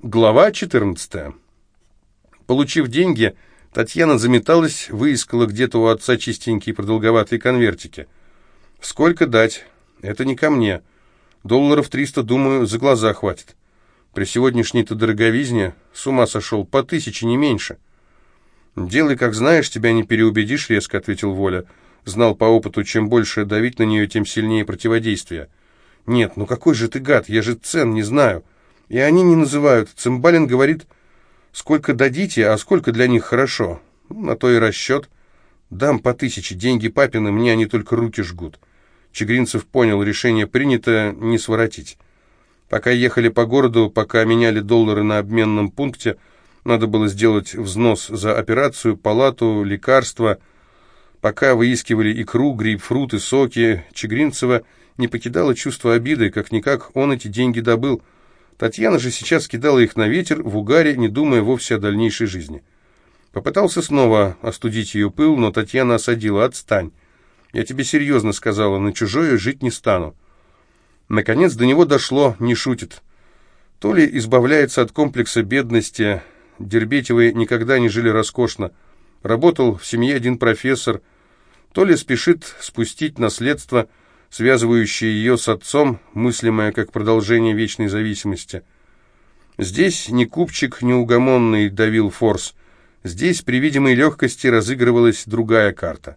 Глава 14. Получив деньги, Татьяна заметалась, выискала где-то у отца чистенькие продолговатые конвертики. «Сколько дать? Это не ко мне. Долларов триста, думаю, за глаза хватит. При сегодняшней-то дороговизне с ума сошел, по тысяче, не меньше». «Делай, как знаешь, тебя не переубедишь», — резко ответил Воля. Знал по опыту, чем больше давить на нее, тем сильнее противодействие. «Нет, ну какой же ты гад, я же цен не знаю». И они не называют. Цимбалин говорит, сколько дадите, а сколько для них хорошо. Ну, на то и расчет. Дам по тысяче, деньги папины, мне они только руки жгут. Чегринцев понял, решение принято, не своротить. Пока ехали по городу, пока меняли доллары на обменном пункте, надо было сделать взнос за операцию, палату, лекарства. Пока выискивали икру, грейпфруты, соки, Чегринцева не покидало чувство обиды, как-никак он эти деньги добыл – Татьяна же сейчас кидала их на ветер в угаре, не думая вовсе о дальнейшей жизни. Попытался снова остудить ее пыл, но Татьяна осадила. «Отстань! Я тебе серьезно сказала, на чужое жить не стану». Наконец до него дошло, не шутит. То ли избавляется от комплекса бедности, Дербетевы никогда не жили роскошно, работал в семье один профессор, то ли спешит спустить наследство – связывающее ее с отцом, мыслимое как продолжение вечной зависимости. Здесь ни купчик неугомонный давил форс, здесь при видимой легкости разыгрывалась другая карта.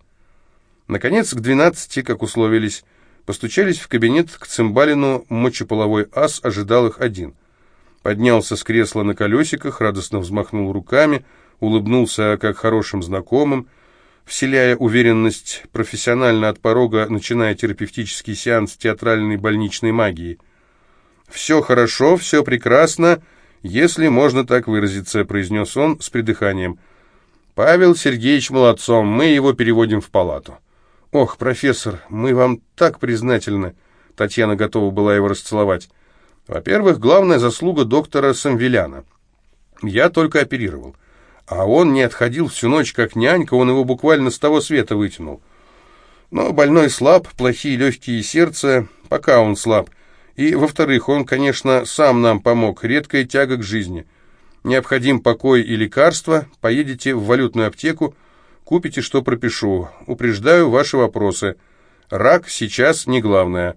Наконец, к двенадцати, как условились, постучались в кабинет к Цимбалину, мочеполовой ас ожидал их один. Поднялся с кресла на колесиках, радостно взмахнул руками, улыбнулся как хорошим знакомым, вселяя уверенность профессионально от порога, начиная терапевтический сеанс театральной больничной магии. «Все хорошо, все прекрасно, если можно так выразиться», — произнес он с придыханием. «Павел Сергеевич молодцом, мы его переводим в палату». «Ох, профессор, мы вам так признательны», — Татьяна готова была его расцеловать. «Во-первых, главная заслуга доктора Самвеляна. Я только оперировал. А он не отходил всю ночь, как нянька, он его буквально с того света вытянул. Но больной слаб, плохие легкие сердца, пока он слаб. И, во-вторых, он, конечно, сам нам помог, редкая тяга к жизни. Необходим покой и лекарства, поедете в валютную аптеку, купите, что пропишу. Упреждаю ваши вопросы. Рак сейчас не главное.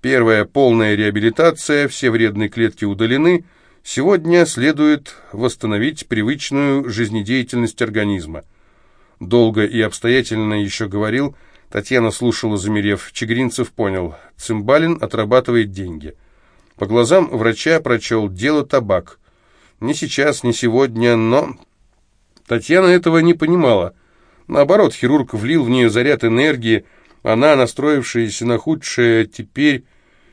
Первая полная реабилитация, все вредные клетки удалены – Сегодня следует восстановить привычную жизнедеятельность организма. Долго и обстоятельно еще говорил, Татьяна слушала, замерев. Чегринцев понял, Цимбалин отрабатывает деньги. По глазам врача прочел «дело табак». Не сейчас, не сегодня, но... Татьяна этого не понимала. Наоборот, хирург влил в нее заряд энергии, она, настроившаяся на худшее, теперь,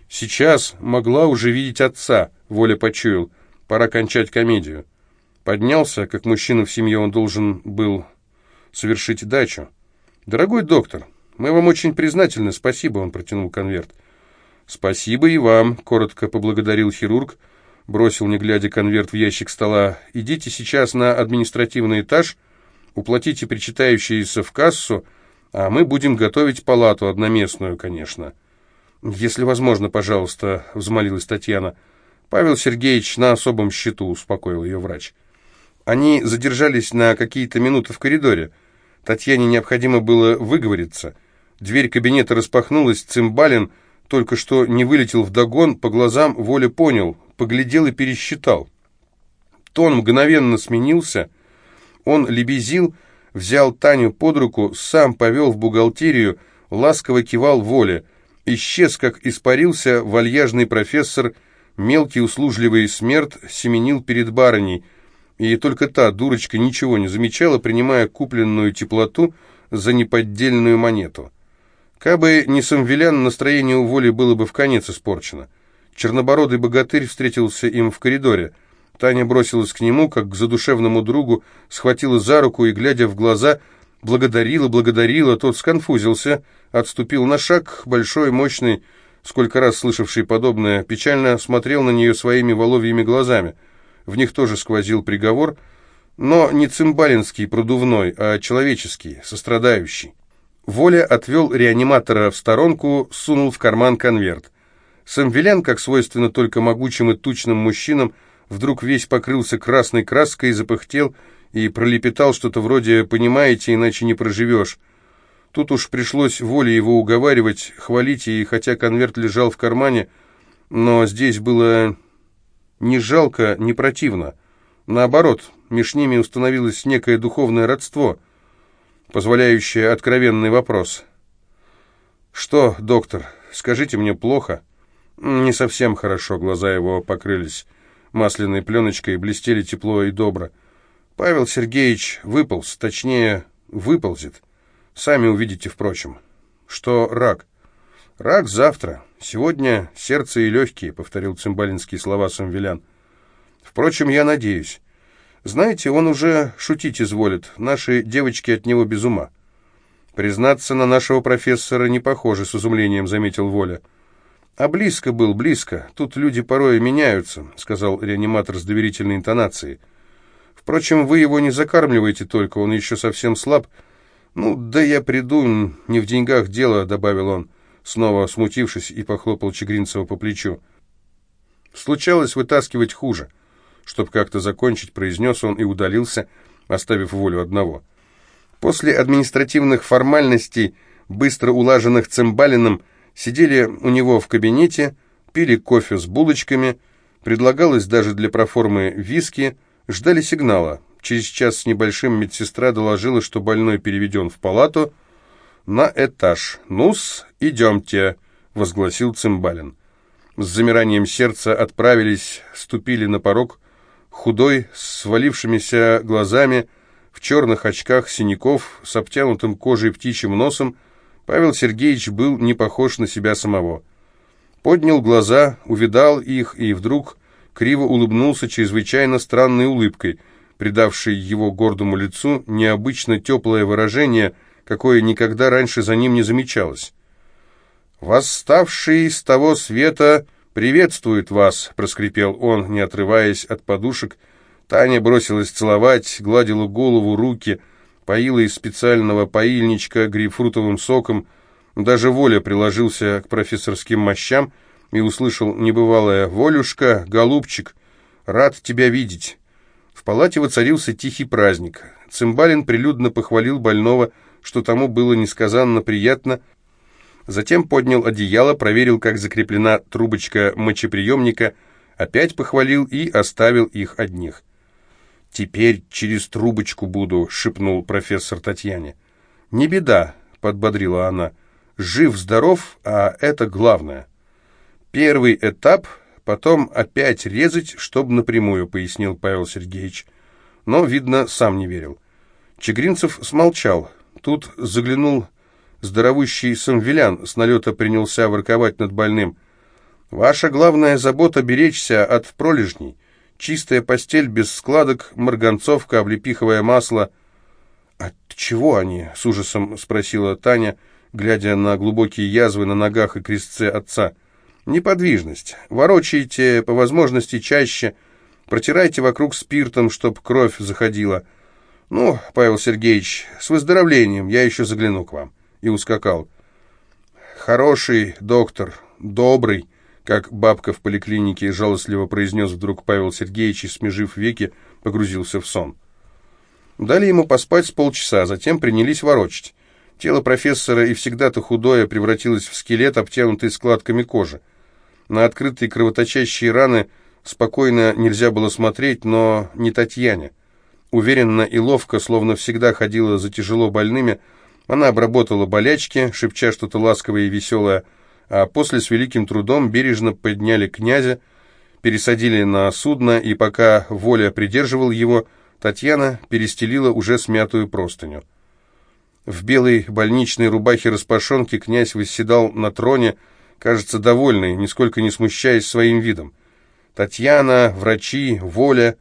сейчас могла уже видеть отца, Воля почуял. Пора кончать комедию. Поднялся, как мужчина в семье он должен был совершить дачу. «Дорогой доктор, мы вам очень признательны, спасибо», — он протянул конверт. «Спасибо и вам», — коротко поблагодарил хирург, бросил, не глядя, конверт в ящик стола. «Идите сейчас на административный этаж, уплатите причитающиеся в кассу, а мы будем готовить палату, одноместную, конечно». «Если возможно, пожалуйста», — взмолилась Татьяна. Павел Сергеевич на особом счету, успокоил ее врач. Они задержались на какие-то минуты в коридоре. Татьяне необходимо было выговориться. Дверь кабинета распахнулась, Цимбалин только что не вылетел в догон, по глазам Воля понял, поглядел и пересчитал. Тон мгновенно сменился. Он лебезил, взял Таню под руку, сам повел в бухгалтерию, ласково кивал Воле. Исчез, как испарился вальяжный профессор Мелкий услужливый смерть семенил перед барыней, и только та, дурочка, ничего не замечала, принимая купленную теплоту за неподдельную монету. Кабы не Самвелян, настроение у воли было бы в конец испорчено. Чернобородый богатырь встретился им в коридоре. Таня бросилась к нему, как к задушевному другу, схватила за руку и, глядя в глаза, благодарила, благодарила, тот сконфузился, отступил на шаг, большой, мощный, сколько раз слышавший подобное, печально смотрел на нее своими воловьими глазами. В них тоже сквозил приговор, но не цимбалинский, продувной, а человеческий, сострадающий. Воля отвел реаниматора в сторонку, сунул в карман конверт. Самвелян, как свойственно только могучим и тучным мужчинам, вдруг весь покрылся красной краской, запыхтел и пролепетал что-то вроде «понимаете, иначе не проживешь». Тут уж пришлось воле его уговаривать, хвалить, и хотя конверт лежал в кармане, но здесь было не жалко, не противно. Наоборот, между ними установилось некое духовное родство, позволяющее откровенный вопрос. «Что, доктор, скажите мне плохо?» «Не совсем хорошо», глаза его покрылись масляной пленочкой блестели тепло и добро. Павел Сергеевич выполз, точнее, выползет. Сами увидите, впрочем. Что рак? Рак завтра. Сегодня сердце и легкие, повторил цимбалинские слова Самвелян. Впрочем, я надеюсь. Знаете, он уже шутить изволит. Наши девочки от него без ума. Признаться, на нашего профессора не похоже, с изумлением заметил Воля. А близко был, близко. Тут люди порой меняются, сказал реаниматор с доверительной интонацией. Впрочем, вы его не закармливаете только, он еще совсем слаб. Ну, да я приду, не в деньгах дело, добавил он, снова смутившись и похлопал Чегринцева по плечу. Случалось вытаскивать хуже. Чтоб как-то закончить, произнес он и удалился, оставив волю одного. После административных формальностей, быстро улаженных Цимбалиным, сидели у него в кабинете, пили кофе с булочками, предлагалось даже для проформы виски, ждали сигнала. Через час с небольшим медсестра доложила, что больной переведен в палату на этаж. «Ну-с, идемте», — возгласил Цимбалин. С замиранием сердца отправились, ступили на порог, худой, свалившимися глазами, в черных очках синяков, с обтянутым кожей птичьим носом, Павел Сергеевич был не похож на себя самого. Поднял глаза, увидал их и вдруг криво улыбнулся чрезвычайно странной улыбкой, придавшей его гордому лицу необычно теплое выражение, какое никогда раньше за ним не замечалось. «Восставший с того света...» «Приветствует вас», — проскрипел он, не отрываясь от подушек. Таня бросилась целовать, гладила голову, руки, поила из специального поильничка грейпфрутовым соком. Даже Воля приложился к профессорским мощам и услышал небывалое «Волюшка, голубчик, рад тебя видеть». Палате воцарился тихий праздник. Цимбалин прилюдно похвалил больного, что тому было несказанно приятно, Затем поднял одеяло, проверил, как закреплена трубочка мочеприемника, опять похвалил и оставил их одних. «Теперь через трубочку буду», — шепнул профессор Татьяне. «Не беда», — подбодрила она. «Жив-здоров, а это главное». «Первый этап, потом опять резать, чтобы напрямую», — пояснил Павел Сергеевич. Но, видно, сам не верил. Чегринцев смолчал. Тут заглянул Здоровущий Самвелян с налета принялся ворковать над больным. «Ваша главная забота — беречься от пролежней. Чистая постель без складок, марганцовка, облепиховое масло». «От чего они?» — с ужасом спросила Таня, глядя на глубокие язвы на ногах и крестце отца. «Неподвижность. Ворочайте по возможности чаще. Протирайте вокруг спиртом, чтоб кровь заходила. Ну, Павел Сергеевич, с выздоровлением, я еще загляну к вам» и ускакал. «Хороший доктор, добрый», как бабка в поликлинике жалостливо произнес вдруг Павел Сергеевич и, смежив веки, погрузился в сон. Дали ему поспать с полчаса, затем принялись ворочать. Тело профессора и всегда-то худое превратилось в скелет, обтянутый складками кожи. На открытые кровоточащие раны спокойно нельзя было смотреть, но не Татьяне. Уверенно и ловко, словно всегда ходила за тяжело больными, она обработала болячки, шепча что-то ласковое и веселое, а после с великим трудом бережно подняли князя, пересадили на судно, и пока Воля придерживал его, Татьяна перестелила уже смятую простыню. В белой больничной рубахе-распашонке князь восседал на троне, кажется, довольный, нисколько не смущаясь своим видом. Татьяна, врачи, Воля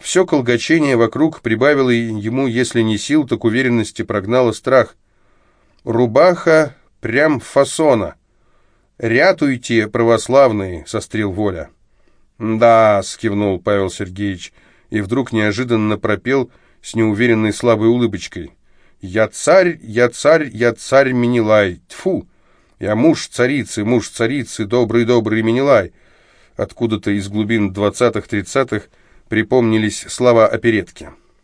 все колгачение вокруг прибавило ему, если не сил, так уверенности прогнало страх. «Рубаха прям фасона. Рятуйте, православные!» — сострил Воля. «Да», — скивнул Павел Сергеевич, и вдруг неожиданно пропел с неуверенной слабой улыбочкой. «Я царь, я царь, я царь Минилай! Тьфу! Я муж царицы, муж царицы, добрый-добрый Минилай! Откуда-то из глубин двадцатых-тридцатых припомнились слова оперетки.